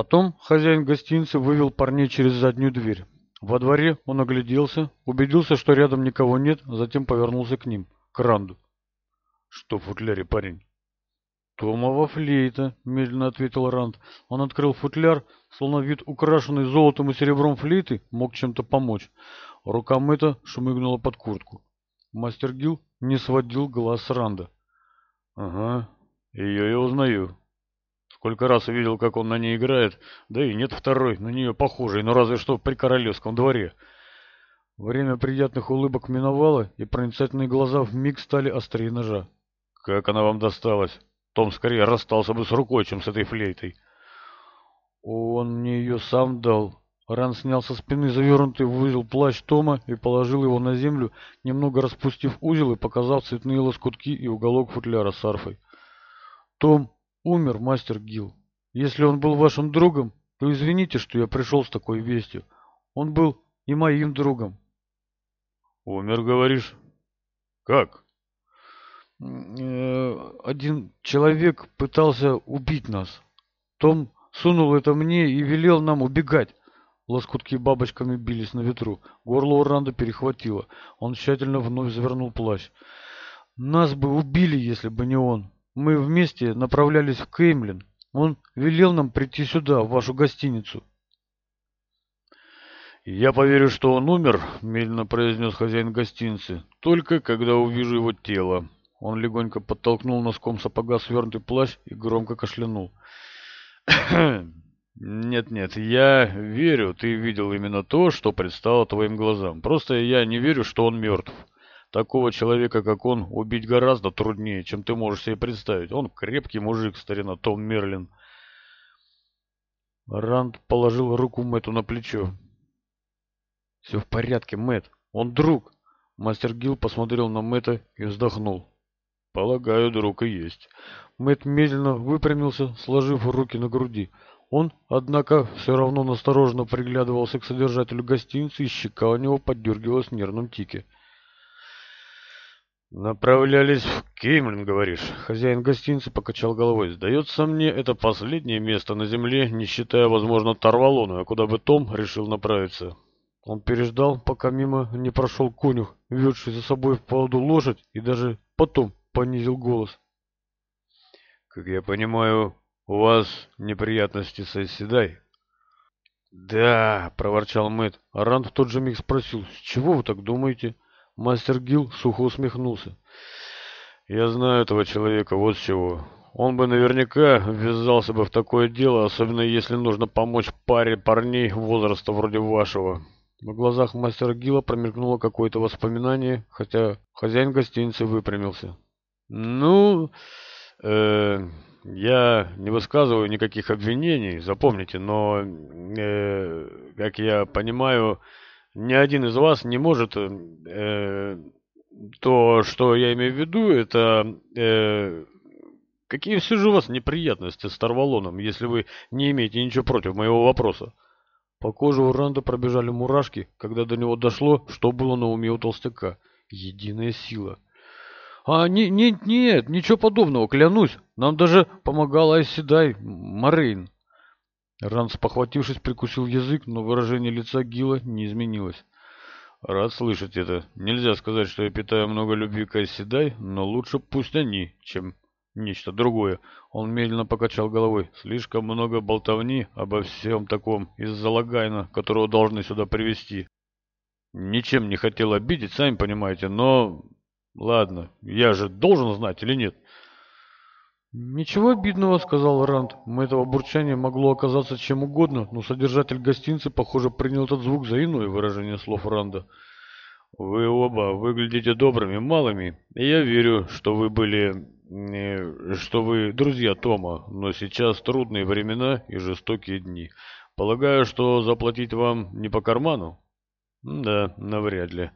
Потом хозяин гостиницы вывел парней через заднюю дверь. Во дворе он огляделся, убедился, что рядом никого нет, затем повернулся к ним, к Ранду. «Что в футляре, парень?» «Томова флейта», — медленно ответил Ранд. Он открыл футляр, словно вид, украшенный золотом и серебром флейты, мог чем-то помочь. Рука Мэтта шмыгнула под куртку. Мастер Гил не сводил глаз с Ранда. «Ага, ее я узнаю. Сколько раз увидел, как он на ней играет. Да и нет второй, на нее похожей, но разве что при королевском дворе. Время приятных улыбок миновало, и проницательные глаза вмиг стали острее ножа. Как она вам досталась? Том скорее расстался бы с рукой, чем с этой флейтой. Он мне ее сам дал. Ран снял со спины завернутый в узел плащ Тома и положил его на землю, немного распустив узел и показав цветные лоскутки и уголок футляра с арфой. Том умер мастер Гил. Если он был вашим другом, то извините, что я пришел с такой вестью. Он был и моим другом. Умер, говоришь? Как? Э, один человек пытался убить нас. Том сунул это мне и велел нам убегать. Лоскутки бабочками бились на ветру. Горло Уранда перехватило. Он тщательно вновь завернул плащ. Нас бы убили, если бы не он. Мы вместе направлялись в Кремлин. Он велел нам прийти сюда, в вашу гостиницу. «Я поверю, что он умер», — медленно произнес хозяин гостиницы, — «только когда увижу его тело». Он легонько подтолкнул носком сапога свернутый плащ и громко кашлянул. «Нет-нет, я верю, ты видел именно то, что предстало твоим глазам. Просто я не верю, что он мертв». Такого человека, как он, убить гораздо труднее, чем ты можешь себе представить. Он крепкий мужик, старина Том Мерлин. Ранд положил руку Мэтту на плечо. «Все в порядке, Мэтт. Он друг!» Мастер Гил посмотрел на Мэтта и вздохнул. «Полагаю, друг и есть». Мэтт медленно выпрямился, сложив руки на груди. Он, однако, все равно настороженно приглядывался к содержателю гостиницы, и щека у него подергивалась в нервном тике. «Направлялись в Кеймлин, говоришь?» Хозяин гостиницы покачал головой. «Сдается мне, это последнее место на земле, не считая, возможно, Тарвалона, а куда бы Том решил направиться». Он переждал, пока мимо не прошел конюх, ведший за собой в поводу лошадь, и даже потом понизил голос. «Как я понимаю, у вас неприятности с Айседай?» «Да», — проворчал Мэтт. Ранд в тот же миг спросил, «С чего вы так думаете?» Мастер Гил сухо усмехнулся. «Я знаю этого человека, вот чего. Он бы наверняка ввязался бы в такое дело, особенно если нужно помочь паре парней возраста вроде вашего». В глазах мастера Гила промелькнуло какое-то воспоминание, хотя хозяин гостиницы выпрямился. «Ну, э, я не высказываю никаких обвинений, запомните, но, э, как я понимаю, ни один из вас не может э, то, что я имею в виду, это э, какие все же у вас неприятности с Тарвалоном, если вы не имеете ничего против моего вопроса. По коже у Ранда пробежали мурашки, когда до него дошло, что было на уме у толстяка. Единая сила. А, не, не, нет, ничего подобного, клянусь. Нам даже помогала Айз Седай, Морейн. Ранд, спохватившись, прикусил язык, но выражение лица Гила не изменилось. «Рад слышать это. Нельзя сказать, что я питаю много любви к Айз Седай, но лучше пусть они, чем нечто другое». Он медленно покачал головой. «Слишком много болтовни обо всем таком из-за Логайна, которого должны сюда привести. Ничем не хотел обидеть, сами понимаете, но... Ладно, я же должен знать или нет?» «Ничего обидного», — сказал Ранд. Этого бурчания могло оказаться чем угодно, но содержатель гостиницы, похоже, принял этот звук за иное выражение слов Ранда. «Вы оба выглядите добрыми малыми, и я верю, что вы были... Э, что вы друзья Тома, но сейчас трудные времена и жестокие дни. Полагаю, что заплатить вам не по карману?» «Да, навряд ли».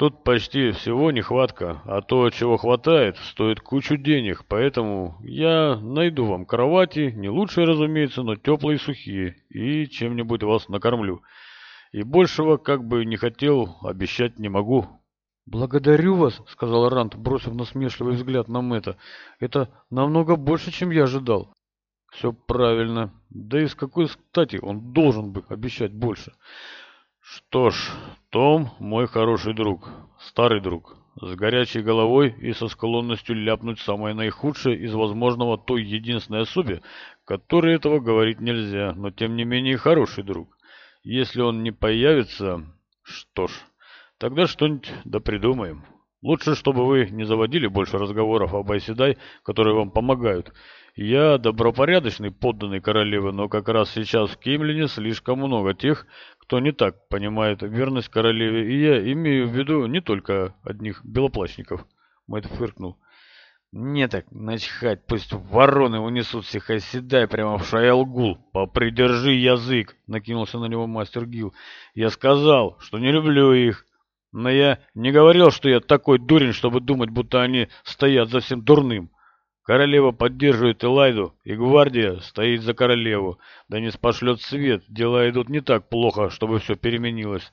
Тут почти всего нехватка, а то, чего хватает, стоит кучу денег, поэтому я найду вам кровати, не лучшие, разумеется, но теплые и сухие, и чем-нибудь вас накормлю. И большего, как бы не хотел, обещать не могу». «Благодарю вас», — сказал Рант, бросив насмешливый взгляд на Мэтта. «Это намного больше, чем я ожидал». «Все правильно. Да и с какой стати он должен бы обещать больше?» Что ж, Том мой хороший друг, старый друг, с горячей головой и со склонностью ляпнуть самое наихудшее из возможного той единственной особе, которой этого говорить нельзя, но тем не менее хороший друг. Если он не появится, что ж, тогда что-нибудь да придумаем». Лучше, чтобы вы не заводили больше разговоров об Айседай, которые вам помогают. Я добропорядочный подданный королевы, но как раз сейчас в Кемлине слишком много тех, кто не так понимает верность королеве, и я имею в виду не только одних белоплащников». Мэтт фыркнул. «Не так начхать, пусть вороны унесут всех оседай прямо в Шаялгул. Попридержи язык!» — накинулся на него мастер Гил. «Я сказал, что не люблю их. Но я не говорил, что я такой дурень, чтобы думать, будто они стоят за всем дурным. Королева поддерживает Элайду, и гвардия стоит за королеву. Да не спошлет свет, дела идут не так плохо, чтобы все переменилось.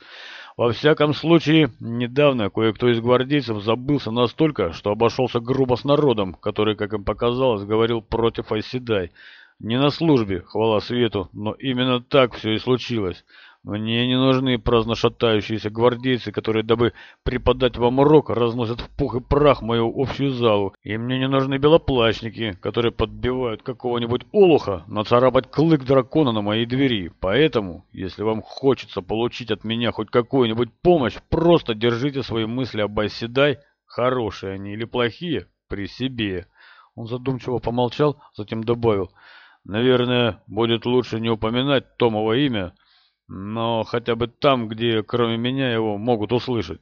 Во всяком случае, недавно кое-кто из гвардейцев забылся настолько, что обошелся грубо с народом, который, как им показалось, говорил против Айседай. Не на службе, хвала свету, но именно так все и случилось. Мне не нужны праздношатающиеся гвардейцы, которые, дабы преподать вам урок, разносят в пух и прах мою общую залу. И мне не нужны белоплачники, которые подбивают какого-нибудь олуха нацарапать клык дракона на моей двери. Поэтому, если вам хочется получить от меня хоть какую-нибудь помощь, просто держите свои мысли об Айседай, хорошие они или плохие, при себе». Он задумчиво помолчал, затем добавил, «Наверное, будет лучше не упоминать Томово имя». Но хотя бы там, где кроме меня его могут услышать.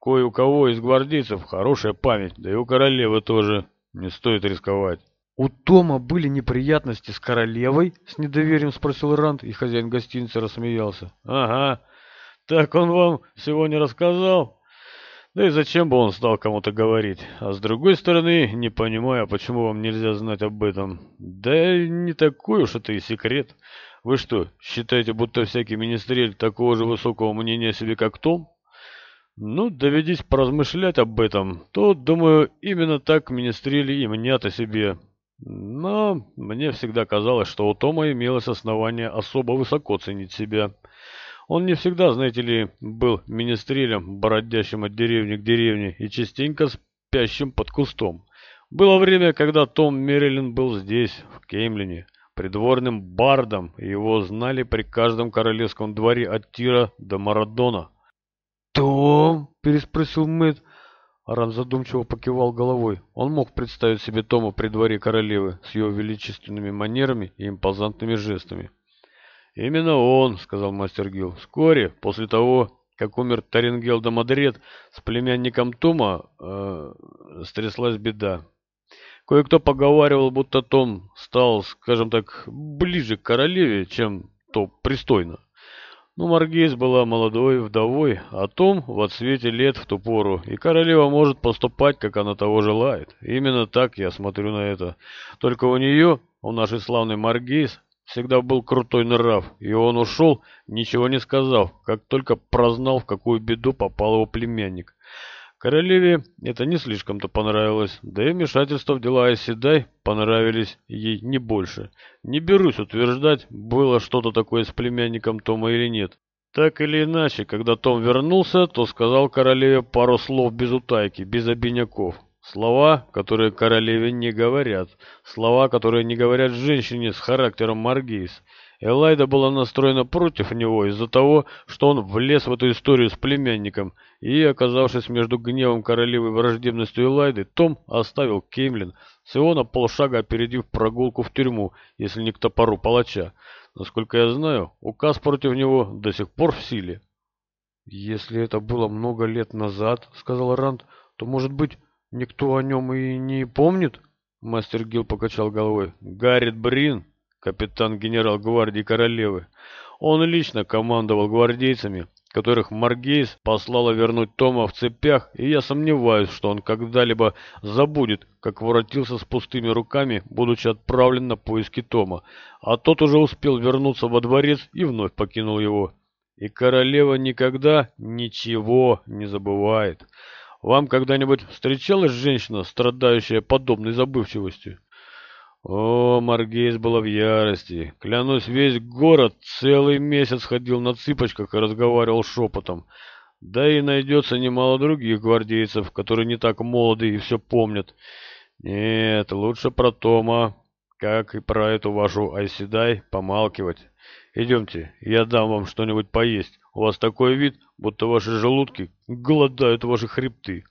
Кое у кого из гвардейцев хорошая память, да и у королевы тоже. Не стоит рисковать. «У Тома были неприятности с королевой?» — с недоверием спросил Ранд, и хозяин гостиницы рассмеялся. «Ага, так он вам всего не рассказал?» Да и зачем бы он стал кому-то говорить? А с другой стороны, не понимаю, почему вам нельзя знать об этом. Да не такой уж это и секрет. Вы что, считаете, будто всякий министрель такого же высокого мнения о себе, как Том? Ну, доведись поразмышлять об этом, то, думаю, именно так министрели и мнят о себе. Но мне всегда казалось, что у Тома имелось основание особо высоко ценить себя. Он не всегда, знаете ли, был министрелем, бородящим от деревни к деревне и частенько спящим под кустом. Было время, когда Том Мерилин был здесь, в Кеймлине придворным бардом, и его знали при каждом королевском дворе от Тира до Марадона. «Том?» — переспросил Мэтт. Аран задумчиво покивал головой. Он мог представить себе Тома при дворе королевы с его величественными манерами и импозантными жестами. «Именно он», — сказал мастер Гил. «Вскоре, после того, как умер Тарингел Дамадрет, с племянником Тома э, стряслась беда. Кое-кто поговаривал, будто Том стал, скажем так, ближе к королеве, чем то пристойно. Но Маргейс была молодой вдовой, а Том в отсвете лет в ту пору, и королева может поступать, как она того желает. Именно так я смотрю на это. Только у нее, у нашей славной Маргейс, всегда был крутой нрав, и он ушел, ничего не сказав, как только прознал, в какую беду попал его племянник. Королеве это не слишком-то понравилось, да и вмешательство в дела Айседай понравились ей не больше. Не берусь утверждать, было что-то такое с племянником Тома или нет. Так или иначе, когда Том вернулся, то сказал королеве пару слов без утайки, без обиняков. Слова, которые королеве не говорят. Слова, которые не говорят женщине с характером Маргейс. Элайда была настроена против него из-за того, что он влез в эту историю с племянником, и, оказавшись между гневом королевы и враждебностью Элайды, Том оставил Кемлин, с его на полшага опередив прогулку в тюрьму, если не к топору палача. Насколько я знаю, указ против него до сих пор в силе. «Если это было много лет назад, — сказал Ранд, — то, может быть, никто о нем и не помнит?» Мастер Гил покачал головой. «Гаррит Брин Капитан генерал гвардии королевы. Он лично командовал гвардейцами, которых Маргейс послала вернуть Тома в цепях, и я сомневаюсь, что он когда-либо забудет, как воротился с пустыми руками, будучи отправлен на поиски Тома, а тот уже успел вернуться во дворец и вновь покинул его. И королева никогда ничего не забывает. Вам когда-нибудь встречалась женщина, страдающая подобной забывчивостью? О, Маргейс была в ярости. Клянусь, весь город целый месяц ходил на цыпочках и разговаривал шепотом. Да и найдется немало других гвардейцев, которые не так молоды и все помнят. Нет, лучше про Тома, как и про эту вашу Айседай, помалкивать. Идемте, я дам вам что-нибудь поесть. У вас такой вид, будто ваши желудки голодают ваши хребты».